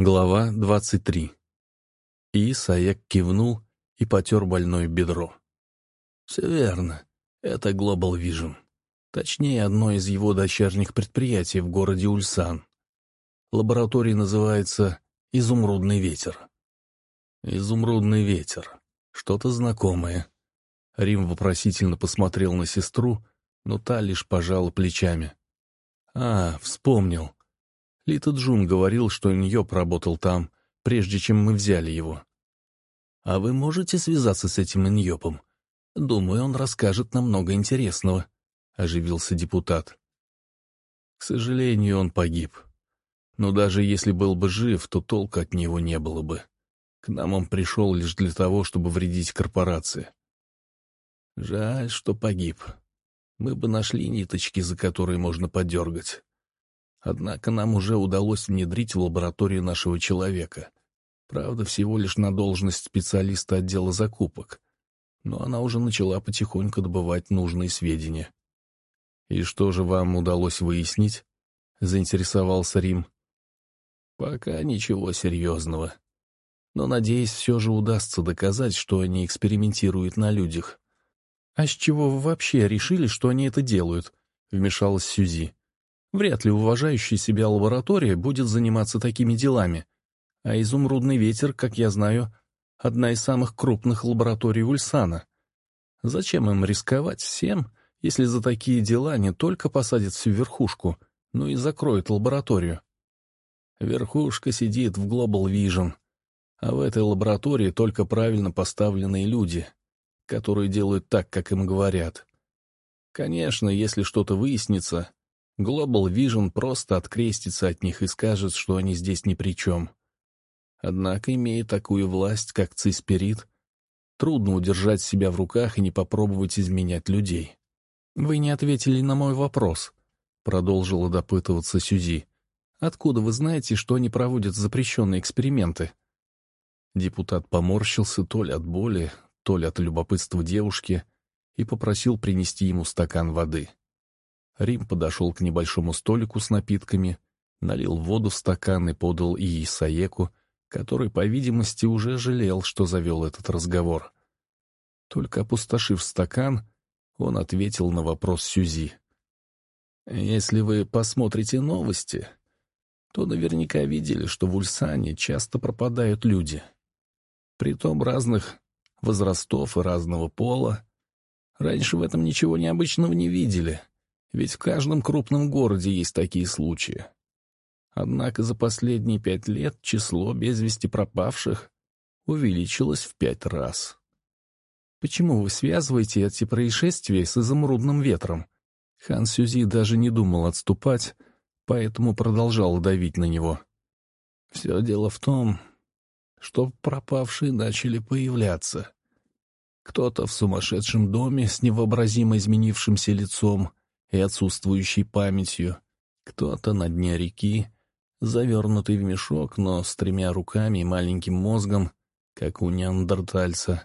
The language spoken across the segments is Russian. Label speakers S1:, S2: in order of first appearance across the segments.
S1: Глава 23. И Саек кивнул и потер больное бедро. «Все верно. Это Global Vision. Точнее, одно из его дочерних предприятий в городе Ульсан. Лаборатория называется «Изумрудный ветер». «Изумрудный ветер. Что-то знакомое». Рим вопросительно посмотрел на сестру, но та лишь пожала плечами. «А, вспомнил. Лита Джун говорил, что Ньоп работал там, прежде чем мы взяли его. А вы можете связаться с этим Ньопом? Думаю, он расскажет нам много интересного, — оживился депутат. К сожалению, он погиб. Но даже если был бы жив, то толка от него не было бы. К нам он пришел лишь для того, чтобы вредить корпорации. Жаль, что погиб. Мы бы нашли ниточки, за которые можно подергать. Однако нам уже удалось внедрить в лабораторию нашего человека. Правда, всего лишь на должность специалиста отдела закупок. Но она уже начала потихоньку добывать нужные сведения. «И что же вам удалось выяснить?» — заинтересовался Рим. «Пока ничего серьезного. Но, надеюсь, все же удастся доказать, что они экспериментируют на людях». «А с чего вы вообще решили, что они это делают?» — вмешалась Сюзи. Вряд ли уважающая себя лаборатория будет заниматься такими делами. А изумрудный ветер, как я знаю, одна из самых крупных лабораторий Ульсана. Зачем им рисковать всем, если за такие дела не только посадят всю верхушку, но и закроют лабораторию? Верхушка сидит в Global Vision, а в этой лаборатории только правильно поставленные люди, которые делают так, как им говорят. Конечно, если что-то выяснится, Global Vision просто открестится от них и скажет, что они здесь ни при чем. Однако, имея такую власть, как Циспирит, трудно удержать себя в руках и не попробовать изменять людей. «Вы не ответили на мой вопрос», — продолжила допытываться Сюзи. «Откуда вы знаете, что они проводят запрещенные эксперименты?» Депутат поморщился то ли от боли, то ли от любопытства девушки и попросил принести ему стакан воды. Рим подошел к небольшому столику с напитками, налил воду в стакан и подал и Исаеку, который, по видимости, уже жалел, что завел этот разговор. Только опустошив стакан, он ответил на вопрос Сюзи. «Если вы посмотрите новости, то наверняка видели, что в Ульсане часто пропадают люди. Притом разных возрастов и разного пола. Раньше в этом ничего необычного не видели». Ведь в каждом крупном городе есть такие случаи. Однако за последние пять лет число без вести пропавших увеличилось в пять раз. Почему вы связываете эти происшествия с изумрудным ветром? Хан Сюзи даже не думал отступать, поэтому продолжал давить на него. Все дело в том, что пропавшие начали появляться. Кто-то в сумасшедшем доме с невообразимо изменившимся лицом, и отсутствующей памятью. Кто-то на дне реки, завернутый в мешок, но с тремя руками и маленьким мозгом, как у неандертальца.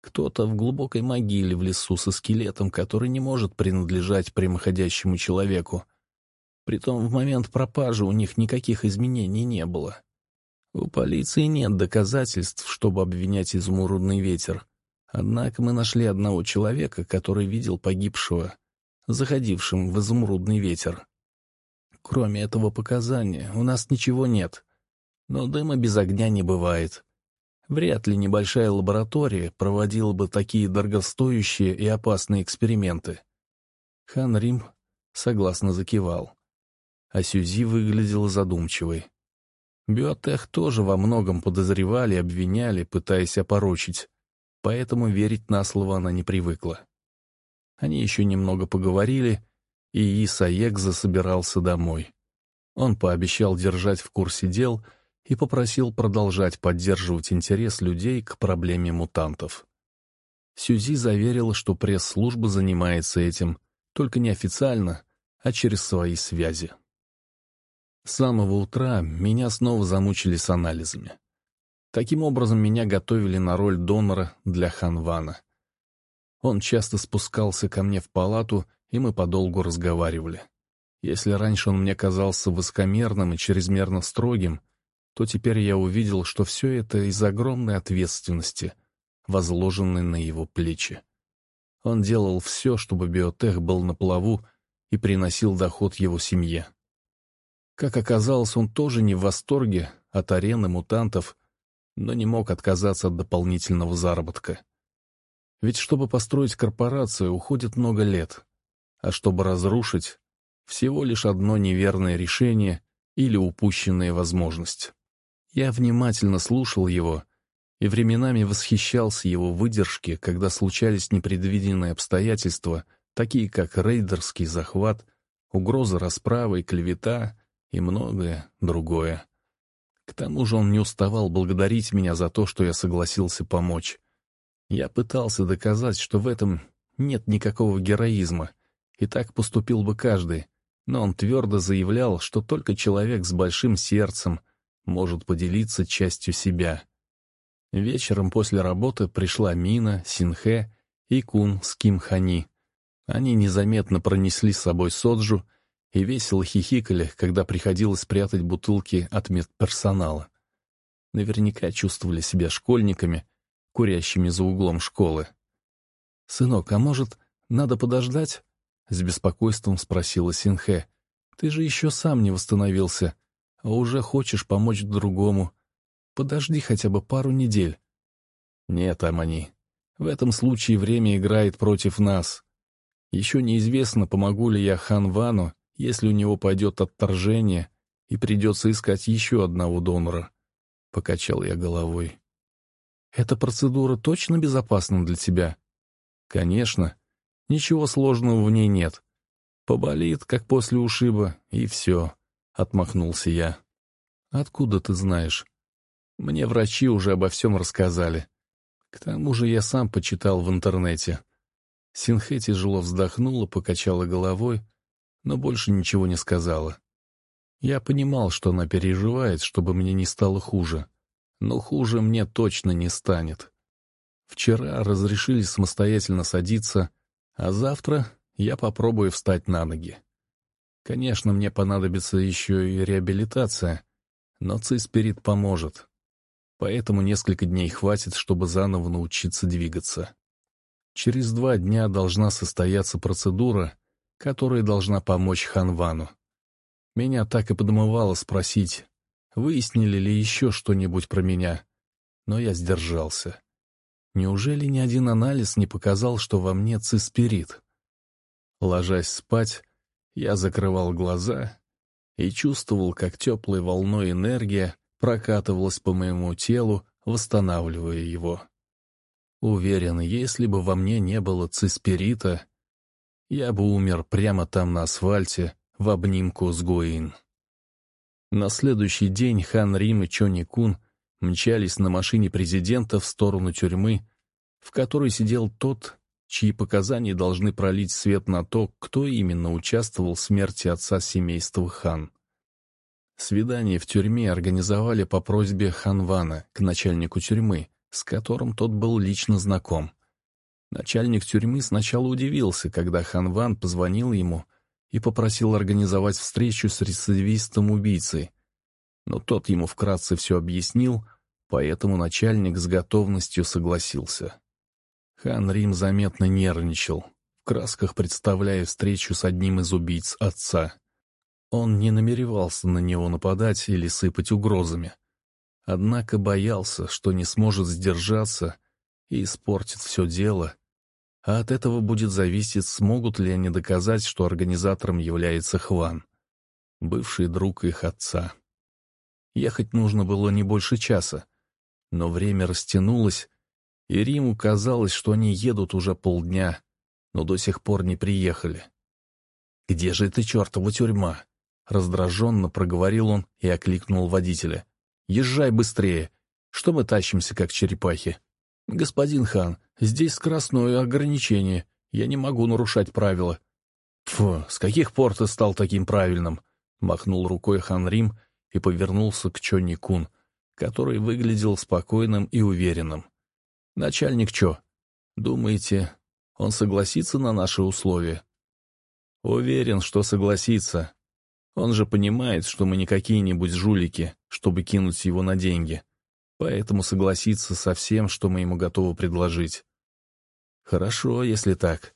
S1: Кто-то в глубокой могиле в лесу со скелетом, который не может принадлежать прямоходящему человеку. Притом в момент пропажи у них никаких изменений не было. У полиции нет доказательств, чтобы обвинять изумрудный ветер. Однако мы нашли одного человека, который видел погибшего заходившим в изумрудный ветер. Кроме этого показания, у нас ничего нет. Но дыма без огня не бывает. Вряд ли небольшая лаборатория проводила бы такие дорогостоящие и опасные эксперименты. Хан Рим согласно закивал. А Сюзи выглядела задумчивой. Биотех тоже во многом подозревали, обвиняли, пытаясь опорочить, поэтому верить на слово она не привыкла. Они еще немного поговорили, и Исаек засобирался домой. Он пообещал держать в курсе дел и попросил продолжать поддерживать интерес людей к проблеме мутантов. Сюзи заверила, что пресс-служба занимается этим, только неофициально, а через свои связи. С самого утра меня снова замучили с анализами. Таким образом, меня готовили на роль донора для Ханвана — он часто спускался ко мне в палату, и мы подолгу разговаривали. Если раньше он мне казался высокомерным и чрезмерно строгим, то теперь я увидел, что все это из огромной ответственности, возложенной на его плечи. Он делал все, чтобы биотех был на плаву и приносил доход его семье. Как оказалось, он тоже не в восторге от арены мутантов, но не мог отказаться от дополнительного заработка. Ведь чтобы построить корпорацию, уходит много лет, а чтобы разрушить, всего лишь одно неверное решение или упущенная возможность. Я внимательно слушал его и временами восхищался его выдержке, когда случались непредвиденные обстоятельства, такие как рейдерский захват, угроза расправы и клевета и многое другое. К тому же он не уставал благодарить меня за то, что я согласился помочь. Я пытался доказать, что в этом нет никакого героизма, и так поступил бы каждый, но он твердо заявлял, что только человек с большим сердцем может поделиться частью себя. Вечером после работы пришла Мина, Синхэ и Кун с Ким Хани. Они незаметно пронесли с собой соджу и весело хихикали, когда приходилось прятать бутылки от медперсонала. Наверняка чувствовали себя школьниками, курящими за углом школы. «Сынок, а может, надо подождать?» — с беспокойством спросила Синхэ. «Ты же еще сам не восстановился, а уже хочешь помочь другому. Подожди хотя бы пару недель. Нет, Амани, в этом случае время играет против нас. Еще неизвестно, помогу ли я Хан Вану, если у него пойдет отторжение и придется искать еще одного донора. Покачал я головой. Эта процедура точно безопасна для тебя? Конечно. Ничего сложного в ней нет. Поболит, как после ушиба, и все. Отмахнулся я. Откуда ты знаешь? Мне врачи уже обо всем рассказали. К тому же я сам почитал в интернете. Синхэ тяжело вздохнула, покачала головой, но больше ничего не сказала. Я понимал, что она переживает, чтобы мне не стало хуже. Но хуже мне точно не станет. Вчера разрешили самостоятельно садиться, а завтра я попробую встать на ноги. Конечно, мне понадобится еще и реабилитация, но Циспирит поможет поэтому несколько дней хватит, чтобы заново научиться двигаться. Через два дня должна состояться процедура, которая должна помочь Ханвану. Меня так и подмывало спросить, выяснили ли еще что-нибудь про меня, но я сдержался. Неужели ни один анализ не показал, что во мне циспирит? Ложась спать, я закрывал глаза и чувствовал, как теплой волной энергия прокатывалась по моему телу, восстанавливая его. Уверен, если бы во мне не было циспирита, я бы умер прямо там на асфальте в обнимку с Гуин. На следующий день Хан Рим и Чони Кун мчались на машине президента в сторону тюрьмы, в которой сидел тот, чьи показания должны пролить свет на то, кто именно участвовал в смерти отца семейства Хан. Свидание в тюрьме организовали по просьбе Ханвана к начальнику тюрьмы, с которым тот был лично знаком. Начальник тюрьмы сначала удивился, когда Ханван позвонил ему и попросил организовать встречу с рецидивистом-убийцей. Но тот ему вкратце все объяснил, поэтому начальник с готовностью согласился. Хан Рим заметно нервничал, в красках представляя встречу с одним из убийц отца. Он не намеревался на него нападать или сыпать угрозами. Однако боялся, что не сможет сдержаться и испортит все дело, а от этого будет зависеть, смогут ли они доказать, что организатором является Хван, бывший друг их отца. Ехать нужно было не больше часа, но время растянулось, и Риму казалось, что они едут уже полдня, но до сих пор не приехали. «Где же эта чертова тюрьма?» Раздраженно проговорил он и окликнул водителя. «Езжай быстрее! Что мы тащимся, как черепахи?» «Господин хан, здесь скоростное ограничение. Я не могу нарушать правила». «Фу, с каких пор ты стал таким правильным?» Махнул рукой хан Рим и повернулся к Чонни Кун, который выглядел спокойным и уверенным. «Начальник Чо, думаете, он согласится на наши условия?» «Уверен, что согласится. Он же понимает, что мы не какие-нибудь жулики, чтобы кинуть его на деньги. Поэтому согласится со всем, что мы ему готовы предложить. Хорошо, если так.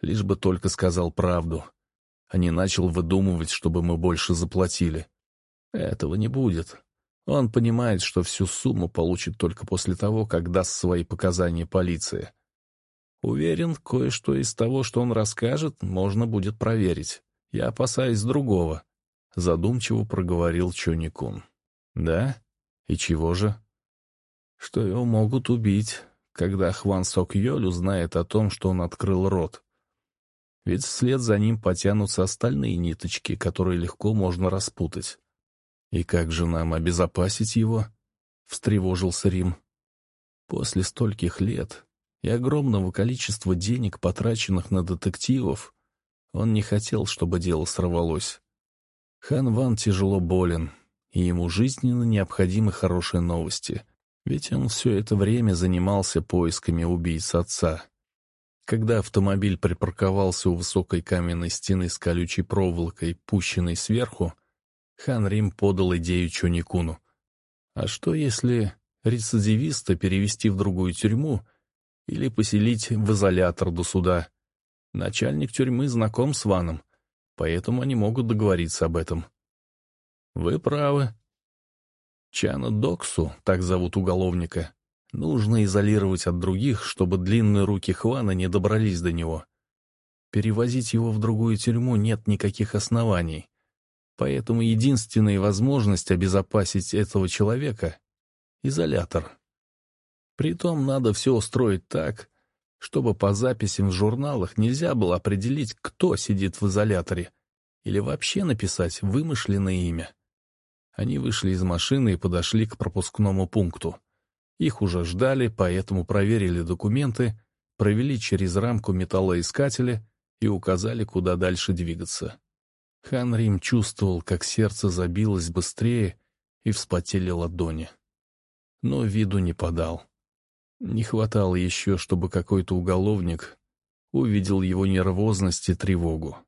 S1: Лишь бы только сказал правду, а не начал выдумывать, чтобы мы больше заплатили. Этого не будет. Он понимает, что всю сумму получит только после того, как даст свои показания полиции. Уверен, кое-что из того, что он расскажет, можно будет проверить. Я опасаюсь другого. Задумчиво проговорил Чоникун. Да? И чего же? Что его могут убить, когда Хван Сок Йоль узнает о том, что он открыл рот. Ведь вслед за ним потянутся остальные ниточки, которые легко можно распутать. «И как же нам обезопасить его?» — встревожился Рим. «После стольких лет и огромного количества денег, потраченных на детективов, он не хотел, чтобы дело сорвалось. Хан Ван тяжело болен, и ему жизненно необходимы хорошие новости, ведь он все это время занимался поисками убийц отца. Когда автомобиль припарковался у высокой каменной стены с колючей проволокой, пущенной сверху, Хан Рим подал идею Чоникуну. А что если рецидивиста перевести в другую тюрьму или поселить в изолятор до суда. Начальник тюрьмы знаком с Ваном, поэтому они могут договориться об этом. Вы правы. Чана Доксу, так зовут уголовника, нужно изолировать от других, чтобы длинные руки Хвана не добрались до него. Перевозить его в другую тюрьму нет никаких оснований. Поэтому единственная возможность обезопасить этого человека — изолятор. Притом надо все устроить так, чтобы по записям в журналах нельзя было определить, кто сидит в изоляторе, или вообще написать вымышленное имя. Они вышли из машины и подошли к пропускному пункту. Их уже ждали, поэтому проверили документы, провели через рамку металлоискателя и указали, куда дальше двигаться. Хан Рим чувствовал, как сердце забилось быстрее и вспотели ладони. Но виду не подал. Не хватало еще, чтобы какой-то уголовник увидел его нервозность и тревогу.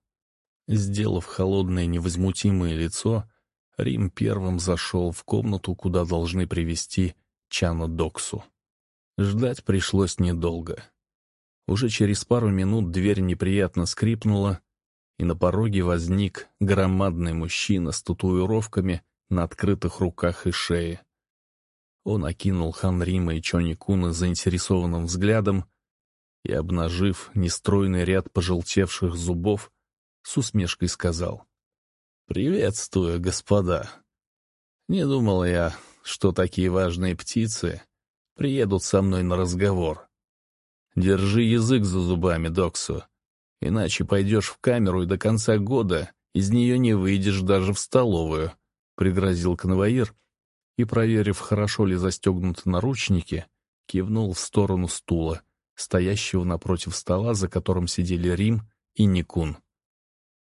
S1: Сделав холодное невозмутимое лицо, Рим первым зашел в комнату, куда должны привести Чана Доксу. Ждать пришлось недолго. Уже через пару минут дверь неприятно скрипнула, и на пороге возник громадный мужчина с татуировками на открытых руках и шее. Он окинул хан Рима и Чони Куна заинтересованным взглядом и, обнажив нестройный ряд пожелтевших зубов, с усмешкой сказал. «Приветствую, господа. Не думал я, что такие важные птицы приедут со мной на разговор. Держи язык за зубами, Доксу, иначе пойдешь в камеру и до конца года из нее не выйдешь даже в столовую», — пригрозил конвоир, — и, проверив, хорошо ли застегнуты наручники, кивнул в сторону стула, стоящего напротив стола, за которым сидели Рим и Никун.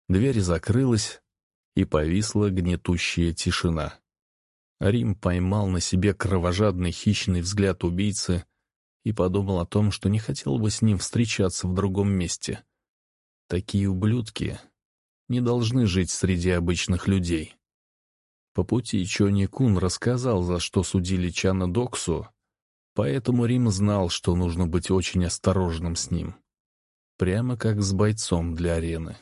S1: Дверь закрылась, и повисла гнетущая тишина. Рим поймал на себе кровожадный хищный взгляд убийцы и подумал о том, что не хотел бы с ним встречаться в другом месте. Такие ублюдки не должны жить среди обычных людей. По пути Чони Кун рассказал, за что судили Чана Доксу, поэтому Рим знал, что нужно быть очень осторожным с ним. Прямо как с бойцом для арены.